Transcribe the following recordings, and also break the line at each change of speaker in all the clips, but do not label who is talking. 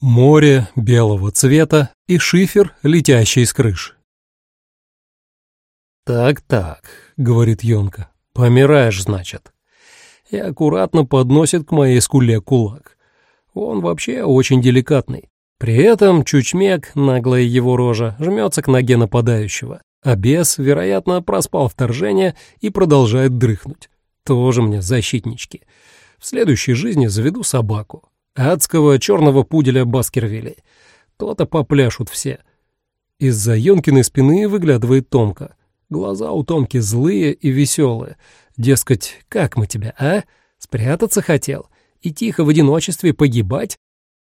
море белого цвета и шифер, летящий с крыш. «Так-так», — говорит Йонка, — «помираешь, значит». И аккуратно подносит к моей скуле кулак. Он вообще очень деликатный. При этом чучмек, наглая его рожа, жмется к ноге нападающего, а бес, вероятно, проспал вторжение и продолжает дрыхнуть. Тоже мне защитнички. В следующей жизни заведу собаку адского черного пуделя Баскервилей. То-то попляшут все. Из-за Йонкиной спины выглядывает Томка. Глаза у Томки злые и веселые. Дескать, как мы тебя, а? Спрятаться хотел? И тихо в одиночестве погибать?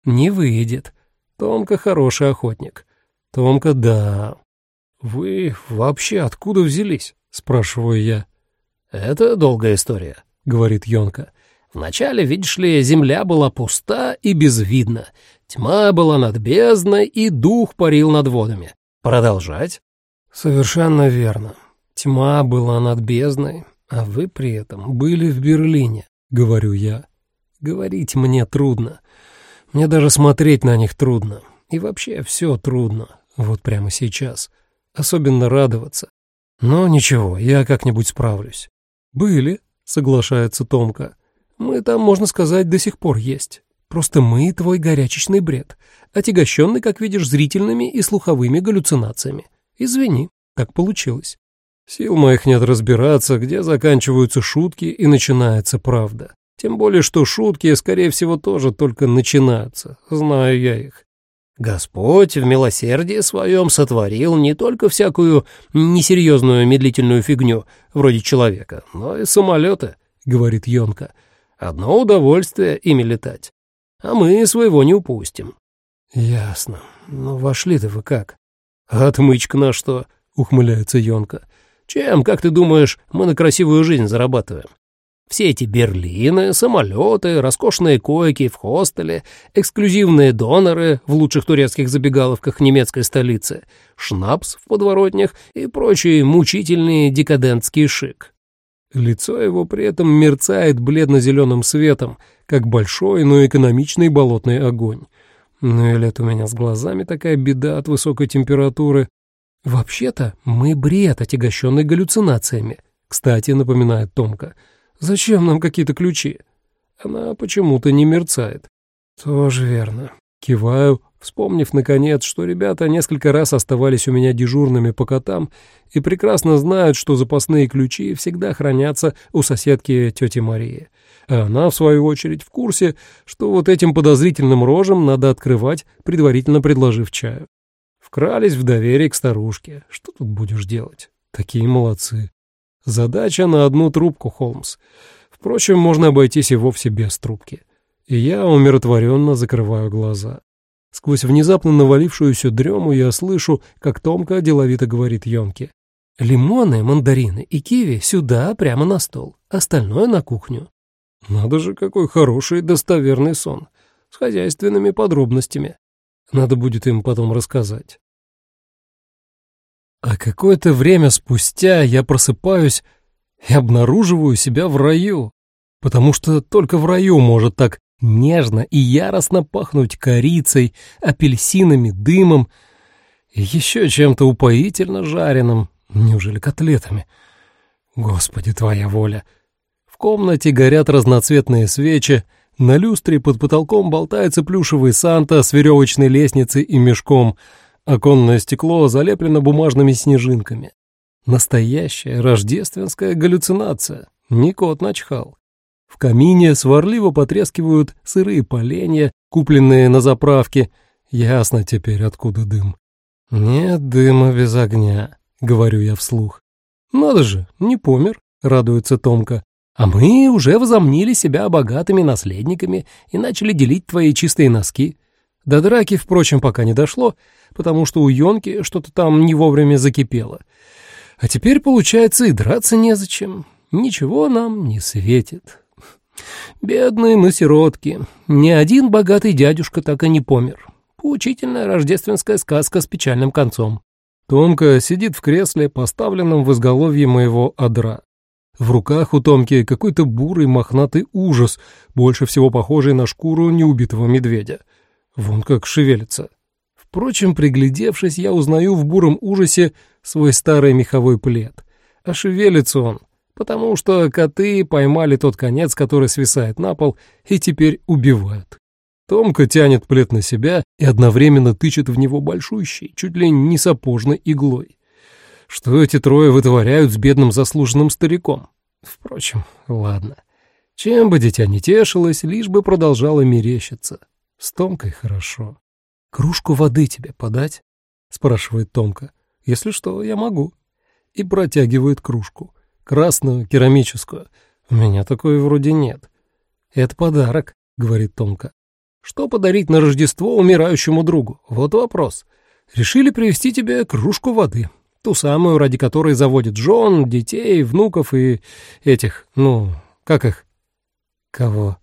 Не выйдет. Томка хороший охотник. Томка, да. «Вы вообще откуда взялись?» — спрашиваю я.
«Это долгая история», — говорит Йонка. Вначале, видишь ли, земля была пуста и безвидна, тьма была над бездной и дух парил над водами. Продолжать?
Совершенно верно. Тьма была над бездной, а вы при этом были в Берлине, говорю я. Говорить мне трудно. Мне даже смотреть на них трудно. И вообще все трудно, вот прямо сейчас. Особенно радоваться. Но ничего, я как-нибудь справлюсь. «Были», — соглашается Томка. Мы там, можно сказать, до сих пор есть. Просто мы твой горячечный бред, отягощенный, как видишь, зрительными и слуховыми галлюцинациями. Извини, как получилось. Сил моих нет разбираться, где заканчиваются шутки и начинается правда. Тем более, что шутки, скорее всего, тоже только начинаются, знаю я их.
Господь в милосердии своем сотворил не только всякую несерьезную медлительную фигню, вроде человека, но и самолета, — говорит Йонка, — Одно удовольствие ими летать. А мы своего не упустим.
Ясно. Ну, Но вошли-то вы как?
Отмычка на что? Ухмыляется Йонка. Чем, как ты думаешь, мы на красивую жизнь зарабатываем? Все эти берлины, самолеты, роскошные койки в хостеле, эксклюзивные доноры в лучших турецких забегаловках немецкой столицы, шнапс в подворотнях и прочий мучительный декадентский шик.
Лицо его при этом мерцает бледно-зеленым светом, как большой, но экономичный болотный огонь. Ну и лет у меня с глазами такая беда от высокой температуры. Вообще-то мы бред, отягощенный галлюцинациями. Кстати, напоминает Томка. Зачем нам какие-то ключи? Она почему-то не мерцает. Тоже верно. Киваю, вспомнив, наконец, что ребята несколько раз оставались у меня дежурными по котам и прекрасно знают, что запасные ключи всегда хранятся у соседки тети Марии. А она, в свою очередь, в курсе, что вот этим подозрительным рожем надо открывать, предварительно предложив чаю. Вкрались в доверие к старушке. Что тут будешь делать? Такие молодцы. Задача на одну трубку, Холмс. Впрочем, можно обойтись и вовсе без трубки и я умиротворенно закрываю глаза. Сквозь внезапно навалившуюся дрему я слышу, как Томка деловито говорит Йонке. «Лимоны, мандарины и киви сюда, прямо на стол, остальное на кухню». Надо же, какой хороший достоверный сон, с хозяйственными подробностями. Надо будет им потом рассказать. А какое-то время спустя я просыпаюсь и обнаруживаю себя в раю, потому что только в раю может так нежно и яростно пахнуть корицей, апельсинами, дымом еще чем-то упоительно жареным, неужели котлетами? Господи, твоя воля! В комнате горят разноцветные свечи, на люстре под потолком болтается плюшевый Санта с веревочной лестницей и мешком, оконное стекло залеплено бумажными снежинками. Настоящая рождественская галлюцинация. Не кот начхал. В камине сварливо потрескивают сырые поленья, купленные на заправке. Ясно теперь, откуда дым. «Нет дыма без огня», — говорю я вслух. «Надо же, не помер», — радуется Томка. «А мы уже возомнили себя богатыми наследниками и начали делить твои чистые носки». До драки, впрочем, пока не дошло, потому что у Йонки что-то там не вовремя закипело. А теперь, получается, и драться незачем. Ничего нам не светит. Бедные мы сиротки. Ни один богатый дядюшка так и не помер. Поучительная рождественская сказка с печальным концом. Томка сидит в кресле, поставленном в изголовье моего одра. В руках у Томки какой-то бурый мохнатый ужас, больше всего похожий на шкуру неубитого медведя. Вон как шевелится. Впрочем, приглядевшись, я узнаю в буром ужасе свой старый меховой плед. А шевелится он, потому что коты поймали тот конец, который свисает на пол, и теперь убивают. Томка тянет плед на себя и одновременно тычет в него большущей, чуть ли не сапожной иглой. Что эти трое вытворяют с бедным заслуженным стариком? Впрочем, ладно. Чем бы дитя не тешилось, лишь бы продолжало мерещиться. С Томкой хорошо. «Кружку воды тебе подать?» — спрашивает Томка. «Если что, я могу». И протягивает кружку красную, керамическую. У меня такой вроде нет. Это подарок, говорит Томка. Что подарить на Рождество умирающему другу? Вот вопрос. Решили привезти тебе кружку воды. Ту самую, ради которой заводит жен, детей, внуков и этих, ну, как их? Кого?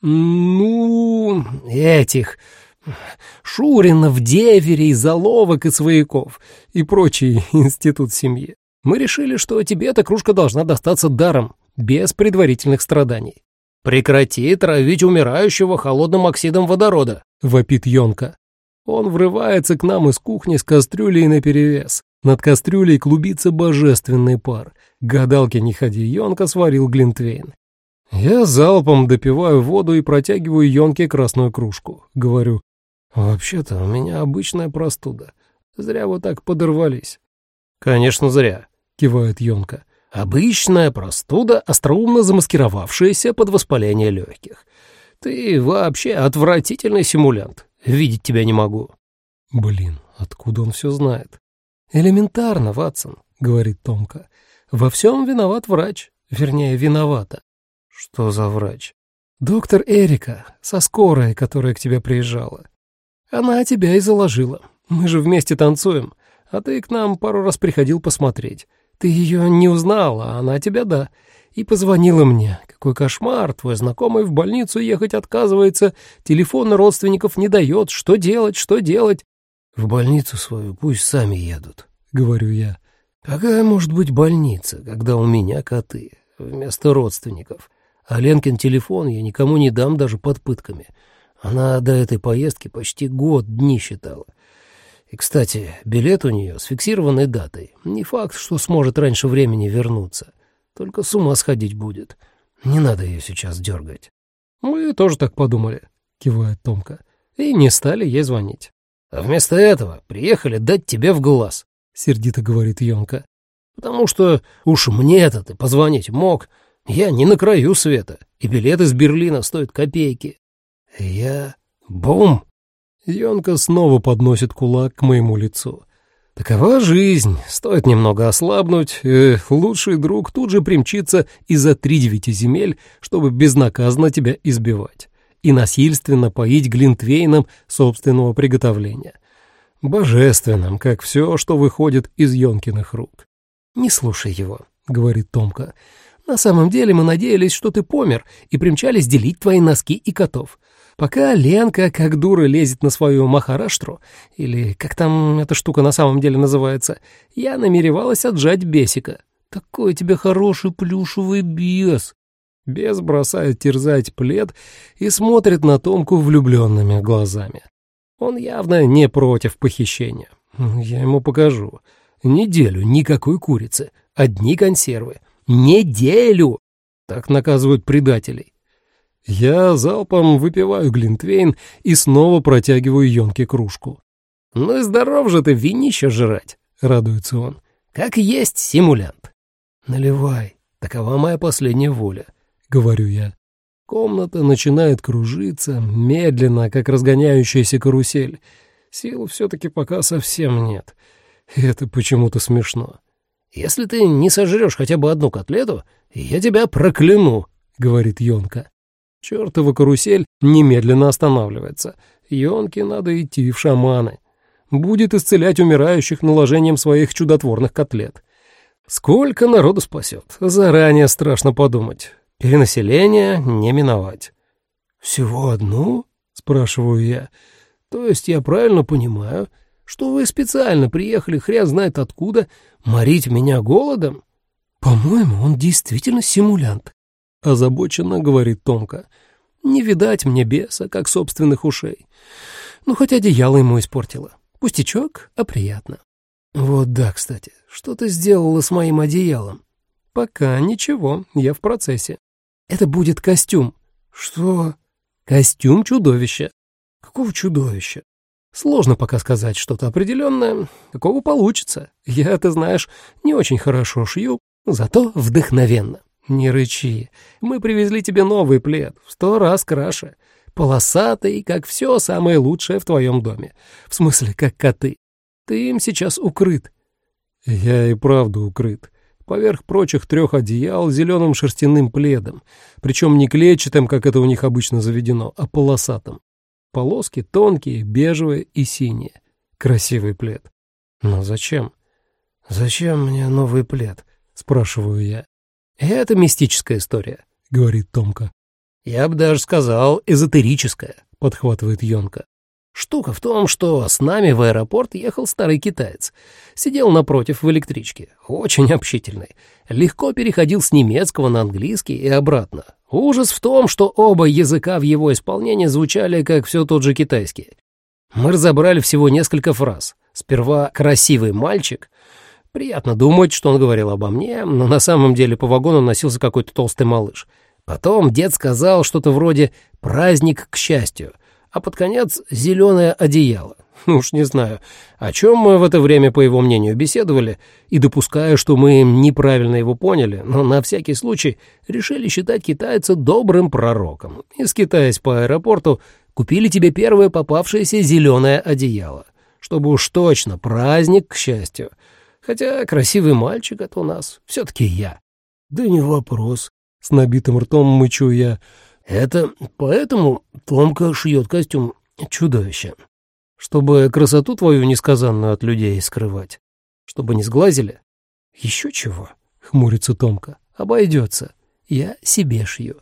Ну, этих. Шуринов, деверей, заловок и свояков и прочий институт семьи. Мы решили, что тебе эта кружка должна достаться даром, без предварительных страданий. «Прекрати травить умирающего холодным оксидом водорода», — вопит Йонка. Он врывается к нам из кухни с кастрюлей наперевес. Над кастрюлей клубится божественный пар. Гадалки не ходи, Йонка сварил Глинтвейн. Я залпом допиваю воду и протягиваю Йонке красную кружку. Говорю, «Вообще-то у меня обычная простуда. Зря вы так подорвались». «Конечно, зря кивает Йонка. Обычная простуда, остроумно замаскировавшаяся под воспаление легких. Ты вообще отвратительный симулянт. Видеть тебя не могу. Блин, откуда он все знает? Элементарно, Ватсон, говорит Томка. Во всем виноват врач. Вернее, виновата. Что за врач? Доктор Эрика, со скорой, которая к тебе приезжала. Она тебя и заложила. Мы же вместе танцуем. А ты к нам пару раз приходил посмотреть. Ты ее не узнала, а она тебя да. И позвонила мне. Какой кошмар, твой знакомый в больницу ехать отказывается, телефона родственников не дает, что делать, что делать. В больницу свою пусть сами едут, говорю я. Какая может быть больница, когда у меня коты вместо родственников? А Ленкин телефон я никому не дам даже под пытками. Она до этой поездки почти год дни считала. И, кстати, билет у нее с фиксированной датой. Не факт, что сможет раньше времени вернуться. Только с ума сходить будет. Не надо ее сейчас дергать. «Мы тоже так подумали», — кивает Томка. И не стали ей звонить. «А вместо этого приехали дать тебе в глаз», — сердито говорит Йонка. «Потому что уж мне-то ты позвонить мог. Я не на краю света, и билет из Берлина стоит копейки». Я... Бум! Йонка снова подносит кулак к моему лицу. Такова жизнь. Стоит немного ослабнуть, э, лучший друг тут же примчится из-за тридевяти земель, чтобы безнаказанно тебя избивать и насильственно поить глинтвейном собственного приготовления. Божественным, как все, что выходит из Йонкиных рук. «Не слушай его», — говорит Томка. «На самом деле мы надеялись, что ты помер, и примчались делить твои носки и котов. Пока Ленка как дура лезет на свою махараштру, или как там эта штука на самом деле называется, я намеревалась отжать бесика. «Такой тебе хороший плюшевый бес!» Бес бросает терзать плед и смотрит на Томку влюбленными глазами. Он явно не против похищения. Ну, я ему покажу. Неделю никакой курицы, одни консервы. Неделю! Так наказывают предателей. Я залпом выпиваю глинтвейн и снова протягиваю Ёнке кружку. «Ну и здоров же ты винище жрать!» — радуется он. «Как есть симулянт!» «Наливай, такова моя последняя воля», — говорю я. Комната начинает кружиться, медленно, как разгоняющаяся карусель. Сил все-таки пока совсем нет. Это почему-то смешно. «Если ты не сожрешь хотя бы одну котлету, я тебя прокляну», — говорит Йонка. Чёртова карусель немедленно останавливается. Йонке надо идти в шаманы. Будет исцелять умирающих наложением своих чудотворных котлет. Сколько народу спасет, заранее страшно подумать. Перенаселение не миновать. «Всего одну?» — спрашиваю я. «То есть я правильно понимаю, что вы специально приехали хрен знает откуда морить меня голодом?» «По-моему, он действительно симулянт», — озабоченно говорит Томка. «Не видать мне беса, как собственных ушей.
Ну, хоть одеяло ему испортило. Пустячок, а приятно». «Вот да, кстати, что ты сделала с моим одеялом?» «Пока ничего, я в процессе». «Это будет костюм». «Что?» «Костюм чудовища». «Какого чудовища?» «Сложно пока сказать что-то определенное. Какого получится? Я, ты знаешь, не очень хорошо шью, зато вдохновенно». «Не рычи. Мы привезли тебе новый плед, в сто раз краше. Полосатый, как все самое лучшее в твоем доме. В смысле, как коты. Ты им сейчас укрыт».
«Я и правда укрыт. Поверх прочих трех одеял зеленым шерстяным пледом, причем не клетчатым, как это у них обычно заведено, а полосатым. Полоски тонкие, бежевые и синие. Красивый плед. Но зачем?»
«Зачем мне новый плед?»
— спрашиваю я.
«Это мистическая история», — говорит Томка. «Я бы даже сказал, эзотерическая», — подхватывает Йонка. Штука в том, что с нами в аэропорт ехал старый китаец. Сидел напротив в электричке, очень общительный. Легко переходил с немецкого на английский и обратно. Ужас в том, что оба языка в его исполнении звучали как все тот же китайский. Мы разобрали всего несколько фраз. Сперва «красивый мальчик», Приятно думать, что он говорил обо мне, но на самом деле по вагону носился какой-то толстый малыш. Потом дед сказал что-то вроде «праздник к счастью», а под конец «зеленое одеяло». Ну уж не знаю, о чем мы в это время, по его мнению, беседовали, и допуская, что мы неправильно его поняли, но на всякий случай решили считать китайца добрым пророком. И скитаясь по аэропорту, купили тебе первое попавшееся зеленое одеяло, чтобы уж точно праздник к счастью — Хотя красивый мальчик это у нас, все-таки я.
Да не вопрос, с набитым ртом мычу я.
Это поэтому Томка шьет костюм чудовище, Чтобы красоту твою несказанную от людей скрывать. Чтобы не сглазили. Еще чего, хмурится Томка. Обойдется. Я себе шью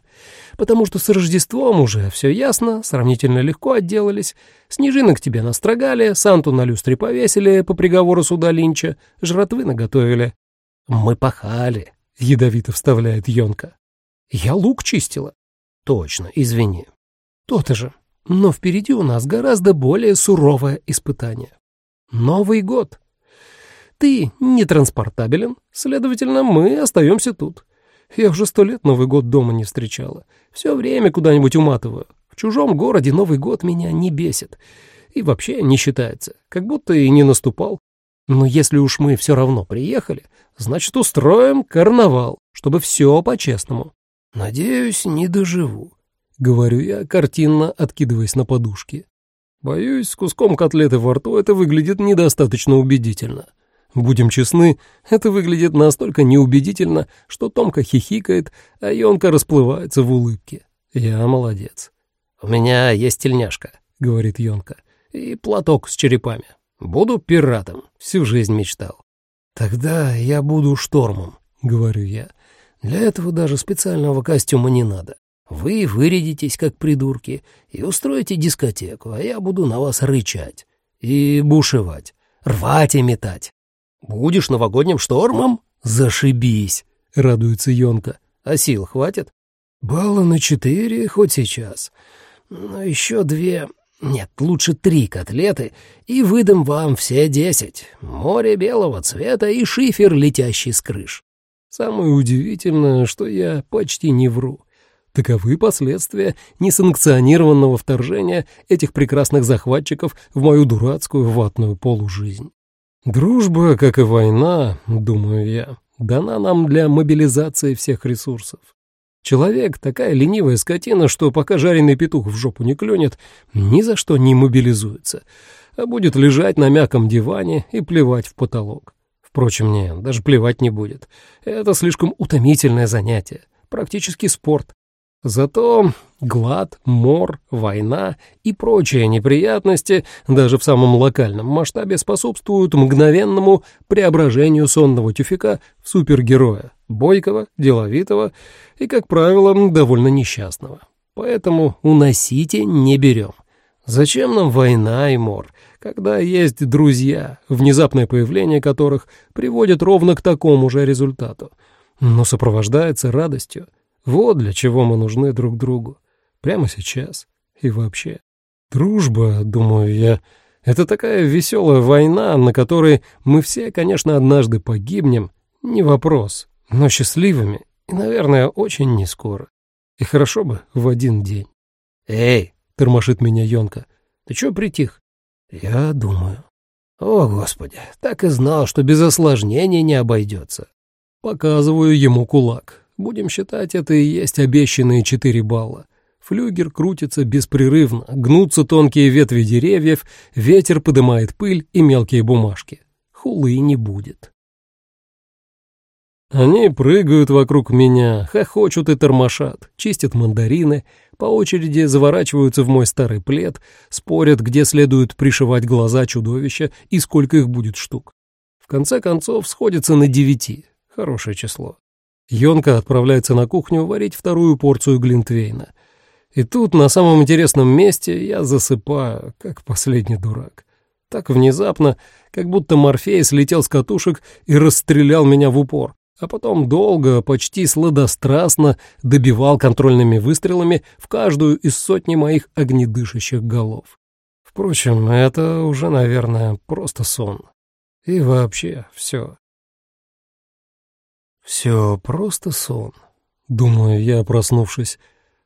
потому что с Рождеством уже все ясно, сравнительно легко отделались. Снежинок тебе настрогали, Санту на люстре повесили по приговору суда Линча, жратвы наготовили. «Мы пахали», — ядовито вставляет Йонка. «Я лук чистила». «Точно, извини». «То-то же. Но впереди у нас гораздо более суровое испытание. Новый год. Ты не транспортабелен, следовательно, мы остаемся тут». Я уже сто лет Новый год дома не встречала. Все время куда-нибудь уматываю. В чужом городе Новый год меня не бесит. И вообще не считается. Как будто и не наступал. Но если уж мы все равно приехали, значит, устроим карнавал, чтобы все по-честному. Надеюсь, не доживу, — говорю я, картинно откидываясь на подушки. Боюсь, с куском котлеты во рту это выглядит недостаточно убедительно. — Будем честны, это выглядит настолько неубедительно, что Томка хихикает, а Йонка расплывается в улыбке. Я молодец. «У меня есть тельняшка», — говорит Йонка, — «и платок с черепами. Буду пиратом, всю жизнь мечтал». «Тогда я буду штормом», — говорю я. «Для этого даже специального костюма не надо. Вы вырядитесь, как придурки, и устроите дискотеку, а я буду на вас рычать и бушевать, рвать и метать. «Будешь новогодним штормом?» «Зашибись!» — радуется Йонка. «А сил хватит?» «Балла на четыре, хоть сейчас. Но еще две... Нет, лучше три котлеты, и выдам вам все десять. Море белого цвета и шифер, летящий с крыш. Самое удивительное, что я почти не вру». Таковы последствия несанкционированного вторжения этих прекрасных захватчиков в мою дурацкую ватную полужизнь. Дружба, как и война, думаю я, дана нам для мобилизации всех ресурсов. Человек — такая ленивая скотина, что пока жареный петух в жопу не клюнет, ни за что не мобилизуется, а будет лежать на мягком диване и плевать в потолок. Впрочем, не, даже плевать не будет. Это слишком утомительное занятие, практически спорт. Зато глад, мор, война и прочие неприятности даже в самом локальном масштабе способствуют мгновенному преображению сонного тюфика в супергероя, бойкого, деловитого и, как правило, довольно несчастного. Поэтому уносите не берем. Зачем нам война и мор, когда есть друзья, внезапное появление которых приводит ровно к такому же результату, но сопровождается радостью? Вот для чего мы нужны друг другу. Прямо сейчас. И вообще.
Дружба, думаю я, это такая веселая война, на которой мы все, конечно, однажды погибнем. Не вопрос. Но счастливыми. И, наверное, очень нескоро. И хорошо бы в один день.
«Эй!» — тормошит меня Йонка. «Ты чё притих?»
«Я думаю».
«О, Господи! Так и знал, что без осложнений не обойдется.
Показываю ему кулак. Будем считать, это и есть обещанные четыре балла. Флюгер крутится беспрерывно, гнутся тонкие ветви деревьев, ветер подымает пыль и мелкие бумажки. Хулы не будет. Они прыгают вокруг меня, хохочут и тормошат, чистят мандарины, по очереди заворачиваются в мой старый плед, спорят, где следует пришивать глаза чудовища и сколько их будет штук. В конце концов сходится на девяти. Хорошее число. Йонка отправляется на кухню варить вторую порцию глинтвейна. И тут, на самом интересном месте, я засыпаю, как последний дурак. Так внезапно, как будто Морфей слетел с катушек и расстрелял меня в упор, а потом долго, почти сладострастно добивал контрольными выстрелами в каждую из сотни моих огнедышащих голов. Впрочем, это уже, наверное, просто сон. И вообще все. Все просто сон, думаю я, проснувшись.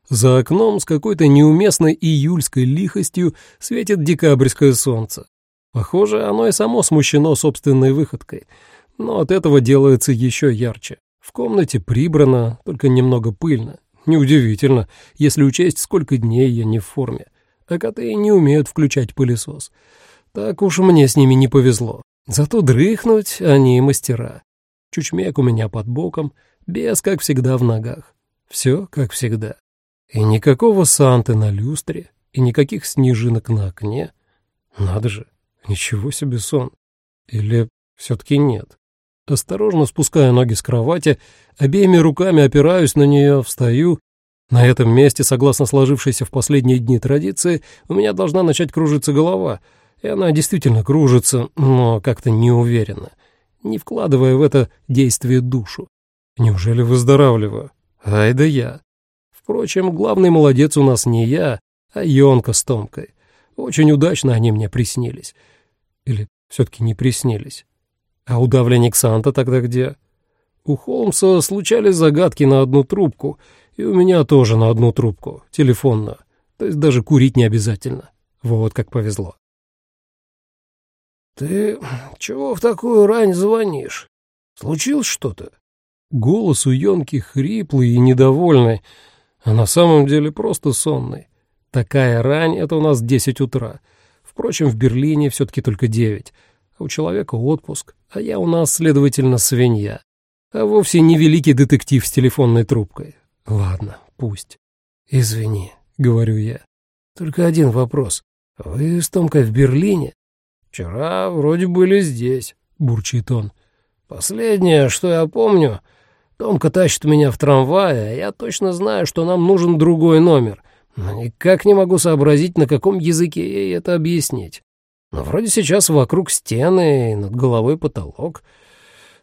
За окном с какой-то неуместной июльской лихостью светит декабрьское солнце. Похоже, оно и само смущено собственной выходкой, но от этого делается еще ярче. В комнате прибрано, только немного пыльно. Неудивительно, если учесть, сколько дней я не в форме. А коты не умеют включать пылесос. Так уж мне с ними не повезло. Зато дрыхнуть они мастера чучмек у меня под боком, без, как всегда, в ногах. Все, как всегда. И никакого Санты на люстре, и никаких снежинок на окне. Надо же, ничего себе сон. Или все-таки нет. Осторожно спуская ноги с кровати, обеими руками опираюсь на нее, встаю. На этом месте, согласно сложившейся в последние дни традиции, у меня должна начать кружиться голова. И она действительно кружится, но как-то неуверенно не вкладывая в это действие душу. Неужели выздоравливаю? Ай да я. Впрочем, главный молодец у нас не я, а Йонка с Томкой. Очень удачно они мне приснились. Или все-таки не приснились. А удавленник Санта тогда где? У Холмса случались загадки на одну трубку, и у меня тоже на одну трубку, телефонно. То есть даже курить не обязательно. Вот как повезло.
«Ты чего в такую рань звонишь? Случилось что-то?»
Голос у Йонки хриплый и недовольный, а на самом деле просто сонный. Такая рань — это у нас десять утра. Впрочем, в Берлине все-таки только девять. А у человека отпуск, а я у нас, следовательно, свинья. А вовсе не великий детектив с телефонной трубкой. Ладно, пусть. «Извини», — говорю я. «Только один вопрос. Вы с Томкой в Берлине?»
Вчера вроде были здесь», —
бурчит он.
«Последнее, что я помню, Томка тащит меня в трамвае, а я точно знаю, что нам нужен другой номер, но никак не могу сообразить, на каком языке ей это объяснить. Но вроде сейчас вокруг стены и над головой потолок,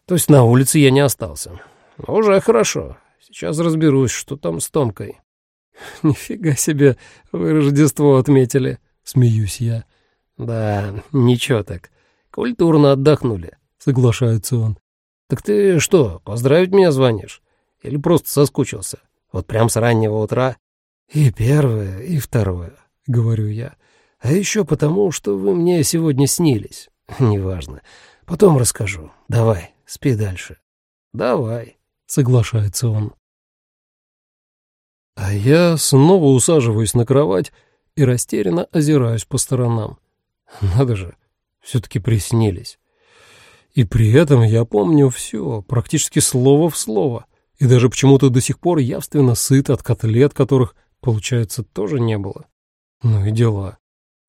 то есть на улице я не остался. Но уже хорошо, сейчас разберусь, что там с Томкой».
«Нифига себе, вы Рождество отметили», — смеюсь я.
«Да, ничего так. Культурно отдохнули», — соглашается он. «Так ты что, поздравить меня звонишь? Или просто соскучился? Вот прям с раннего утра?»
«И первое, и второе», — говорю я. «А еще потому, что вы мне сегодня снились. Неважно. Потом расскажу. Давай, спи дальше».
«Давай», —
соглашается он. А я снова усаживаюсь на кровать и растерянно озираюсь по сторонам. Надо же, все-таки приснились. И при этом я помню все, практически слово в слово. И даже почему-то до сих пор явственно сыт от котлет, которых, получается, тоже не было. Ну и дела.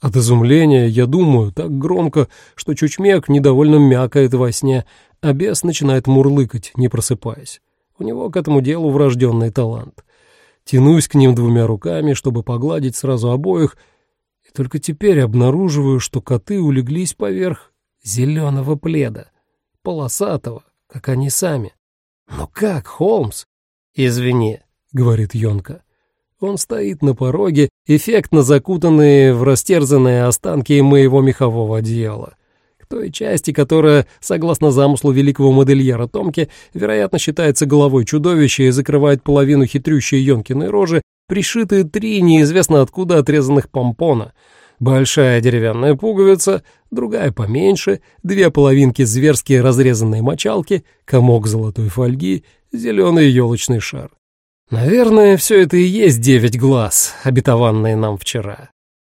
От изумления я думаю так громко, что чучмек недовольно мякает во сне, а бес начинает мурлыкать, не просыпаясь. У него к этому делу врожденный талант. Тянусь к ним двумя руками, чтобы погладить сразу обоих — только теперь обнаруживаю, что коты улеглись поверх зеленого пледа, полосатого, как они сами. Но как, Холмс?» «Извини», — говорит Йонка. Он стоит на пороге, эффектно закутанные в растерзанные останки моего мехового одеяла. К той части, которая, согласно замыслу великого модельера Томки, вероятно, считается головой чудовища и закрывает половину хитрющей Йонкиной рожи, пришиты три неизвестно откуда отрезанных помпона, большая деревянная пуговица, другая поменьше, две половинки зверски разрезанной мочалки, комок золотой фольги, зеленый елочный шар. Наверное, все это и есть девять глаз, обетованные нам вчера.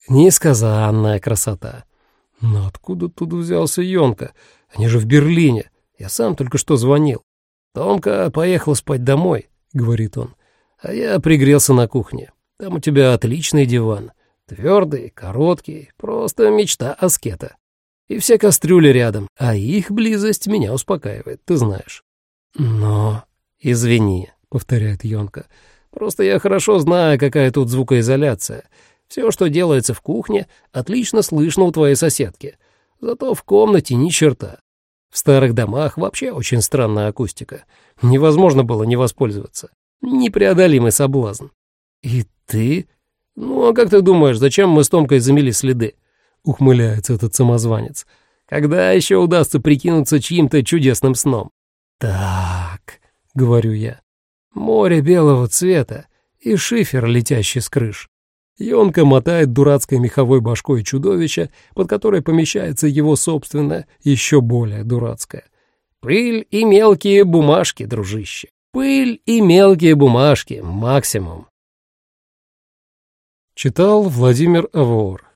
Несказанная красота. Но откуда тут взялся Йонка? Они же в Берлине. Я сам только что звонил. Томка поехал спать домой, — говорит он а я пригрелся на кухне. Там у тебя отличный диван. Твердый, короткий, просто мечта аскета. И все кастрюли рядом, а их близость меня успокаивает, ты знаешь. Но... Извини, повторяет Йонка. Просто я хорошо знаю, какая тут звукоизоляция. Все, что делается в кухне, отлично слышно у твоей соседки. Зато в комнате ни черта. В старых домах вообще очень странная акустика. Невозможно было не воспользоваться. Непреодолимый соблазн. «И ты?» «Ну, а как ты думаешь, зачем мы с Томкой замели следы?» — ухмыляется этот самозванец. «Когда еще удастся прикинуться чьим-то чудесным сном?» «Так», — говорю я, — «море белого цвета и шифер, летящий с крыш». Йонка мотает дурацкой меховой башкой чудовища, под которой помещается его собственное, еще более дурацкое. «Пыль и мелкие бумажки, дружище». Пыль и мелкие бумажки максимум. Читал Владимир Авор.